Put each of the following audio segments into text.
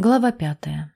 Глава пятая.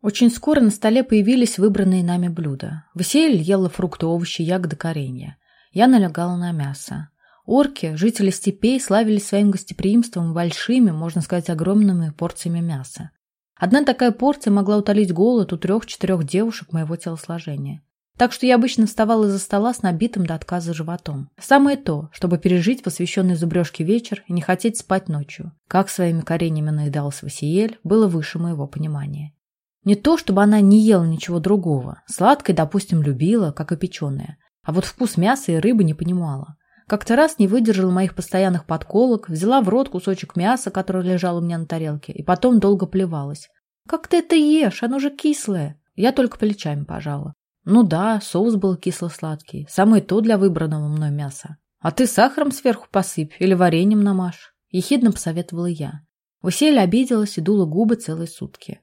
Очень скоро на столе появились выбранные нами блюда. Василь ела фрукты, овощи, ягоды, коренья. Я налегала на мясо. Орки, жители степей, славились своим гостеприимством большими, можно сказать, огромными порциями мяса. Одна такая порция могла утолить голод у трех-четырех девушек моего телосложения. Так что я обычно вставала из-за стола с набитым до отказа животом. Самое то, чтобы пережить посвященный зубрежке вечер и не хотеть спать ночью. Как своими кореньями наедалась Васиель, было выше моего понимания. Не то, чтобы она не ела ничего другого. Сладкое, допустим, любила, как и печеное. А вот вкус мяса и рыбы не понимала. Как-то раз не выдержала моих постоянных подколок, взяла в рот кусочек мяса, который лежал у меня на тарелке, и потом долго плевалась. «Как ты это ешь? Оно же кислое!» Я только плечами пожала. Ну да, соус был кисло-сладкий. Самое то для выбранного мной мяса. А ты сахаром сверху посыпь или вареньем намажь. Ехидно посоветовала я. Василия обиделась и дула губы целые сутки.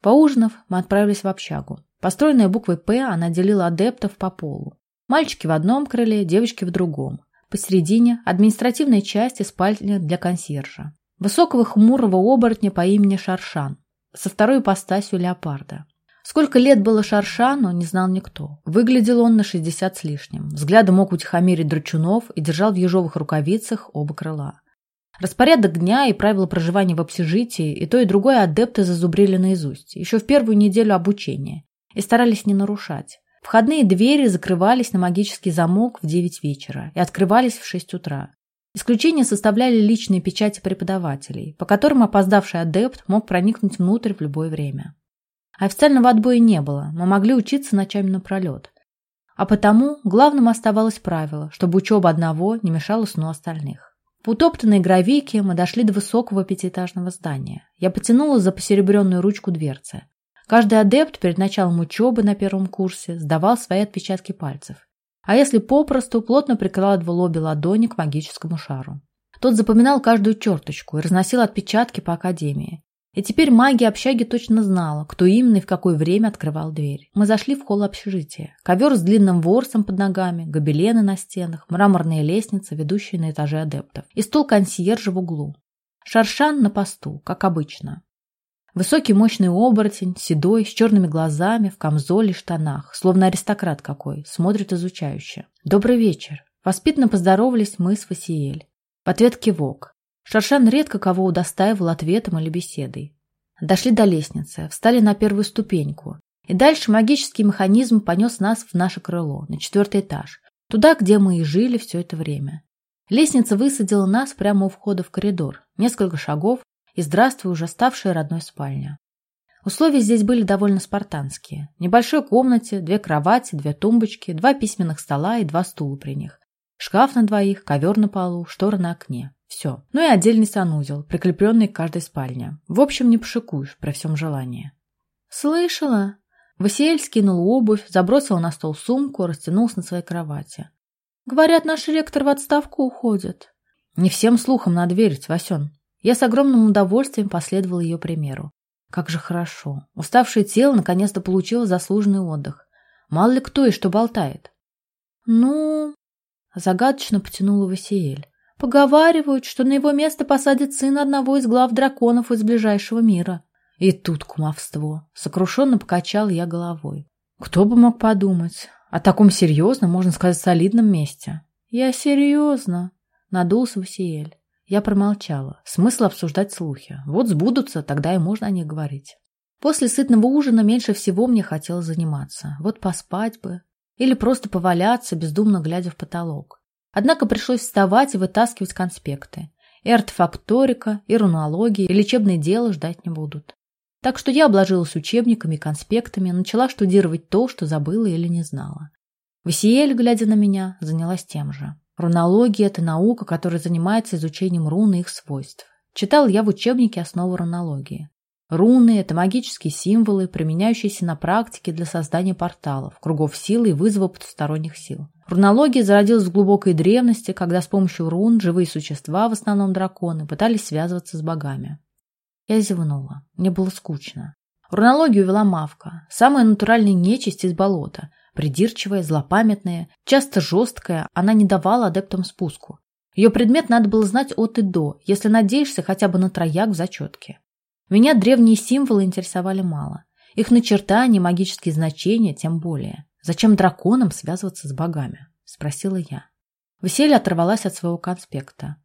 Поужинав, мы отправились в общагу. Построенная буквой «П» она делила адептов по полу. Мальчики в одном крыле, девочки в другом. Посередине – административной части спальня для консьержа. Высокого хмурого оборотня по имени Шаршан со второй ипостасью леопарда. Сколько лет было Шаршану, не знал никто. Выглядел он на 60 с лишним. Взглядом мог утихомирить драчунов и держал в ежовых рукавицах оба крыла. Распорядок дня и правила проживания в общежитии и то, и другое адепты зазубрили наизусть, еще в первую неделю обучения, и старались не нарушать. Входные двери закрывались на магический замок в 9 вечера и открывались в 6 утра. Исключение составляли личные печати преподавателей, по которым опоздавший адепт мог проникнуть внутрь в любое время. Официального отбоя не было, мы могли учиться ночами напролет. А потому главным оставалось правило, чтобы учеба одного не мешала сну остальных. По утоптанной гравийке мы дошли до высокого пятиэтажного здания. Я потянула за посеребренную ручку дверцы. Каждый адепт перед началом учебы на первом курсе сдавал свои отпечатки пальцев. А если попросту, плотно прикладывал обе ладони к магическому шару. Тот запоминал каждую черточку и разносил отпечатки по академии. И теперь магия общаги точно знала, кто именно и в какое время открывал дверь. Мы зашли в холл общежития. Ковер с длинным ворсом под ногами, гобелены на стенах, мраморная лестница, ведущая на этаже адептов, и стол консьержа в углу. Шаршан на посту, как обычно. Высокий мощный оборотень, седой, с черными глазами, в камзоле и штанах, словно аристократ какой, смотрит изучающе. «Добрый вечер!» Воспитанно поздоровались мы с Васиэль. В ответ кивок. Шаршан редко кого удостаивал ответом или беседой. Дошли до лестницы, встали на первую ступеньку. И дальше магический механизм понес нас в наше крыло, на четвертый этаж, туда, где мы и жили все это время. Лестница высадила нас прямо у входа в коридор, несколько шагов, и здравствуй, уже ставшая родной спальня. Условия здесь были довольно спартанские. В небольшой комнате две кровати, две тумбочки, два письменных стола и два стула при них. Шкаф на двоих, ковер на полу, шторы на окне. Все. Ну и отдельный санузел, прикрепленный к каждой спальне. В общем, не пошикуешь при всем желании. «Слышала?» Васиэль скинул обувь, забросил на стол сумку, растянулся на своей кровати. «Говорят, наш ректор в отставку уходит». «Не всем слухам надо верить, Васен». Я с огромным удовольствием последовал ее примеру. Как же хорошо. Уставшее тело наконец-то получило заслуженный отдых. Мало ли кто и что болтает. «Ну...» Загадочно потянула Васиэль. Поговаривают, что на его место посадят сына одного из глав драконов из ближайшего мира. И тут кумовство. Сокрушенно покачал я головой. Кто бы мог подумать? О таком серьезном, можно сказать, солидном месте. Я серьезно. Надулся Васиэль. Я промолчала. Смысл обсуждать слухи. Вот сбудутся, тогда и можно о них говорить. После сытного ужина меньше всего мне хотелось заниматься. Вот поспать бы. Или просто поваляться, бездумно глядя в потолок. Однако пришлось вставать и вытаскивать конспекты. И артефакторика, и рунология, и лечебное дело ждать не будут. Так что я обложилась учебниками и конспектами, начала штудировать то, что забыла или не знала. Васиэль, глядя на меня, занялась тем же. Рунология – это наука, которая занимается изучением рун и их свойств. Читал я в учебнике основы рунологии. Руны – это магические символы, применяющиеся на практике для создания порталов, кругов силы и вызова потусторонних сил. Рунология зародилась в глубокой древности, когда с помощью рун живые существа, в основном драконы, пытались связываться с богами. Я зевнула. Мне было скучно. Рунологию вела мавка, самая натуральная нечисть из болота, придирчивая, злопамятная, часто жесткая, она не давала адептам спуску. Ее предмет надо было знать от и до, если надеешься хотя бы на трояк в зачетке. Меня древние символы интересовали мало. Их начертания, магические значения тем более. Зачем драконам связываться с богами? Спросила я. Веселье оторвалась от своего конспекта.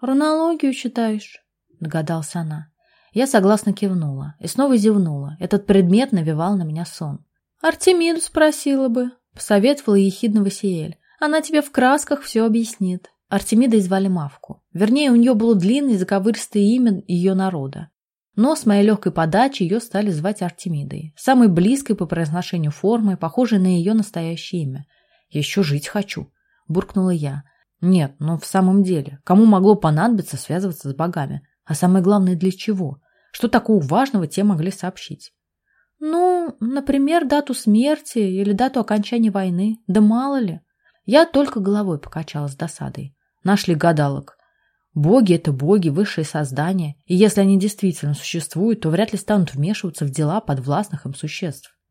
«Рунологию читаешь?» Догадалась она. Я согласно кивнула и снова зевнула. Этот предмет навевал на меня сон. «Артемиду спросила бы», — посоветовала ехидно Васиэль. «Она тебе в красках все объяснит». Артемидой звали Мавку. Вернее, у нее было длинное заковыристое имя ее народа. Но с моей легкой подачи ее стали звать Артемидой, самой близкой по произношению формы, похожей на ее настоящее имя. «Я еще жить хочу», — буркнула я. «Нет, но в самом деле, кому могло понадобиться связываться с богами? А самое главное, для чего? Что такого важного те могли сообщить?» «Ну, например, дату смерти или дату окончания войны. Да мало ли». Я только головой покачала с досадой. Нашли гадалок. Боги – это боги, высшие создания, и если они действительно существуют, то вряд ли станут вмешиваться в дела подвластных им существ.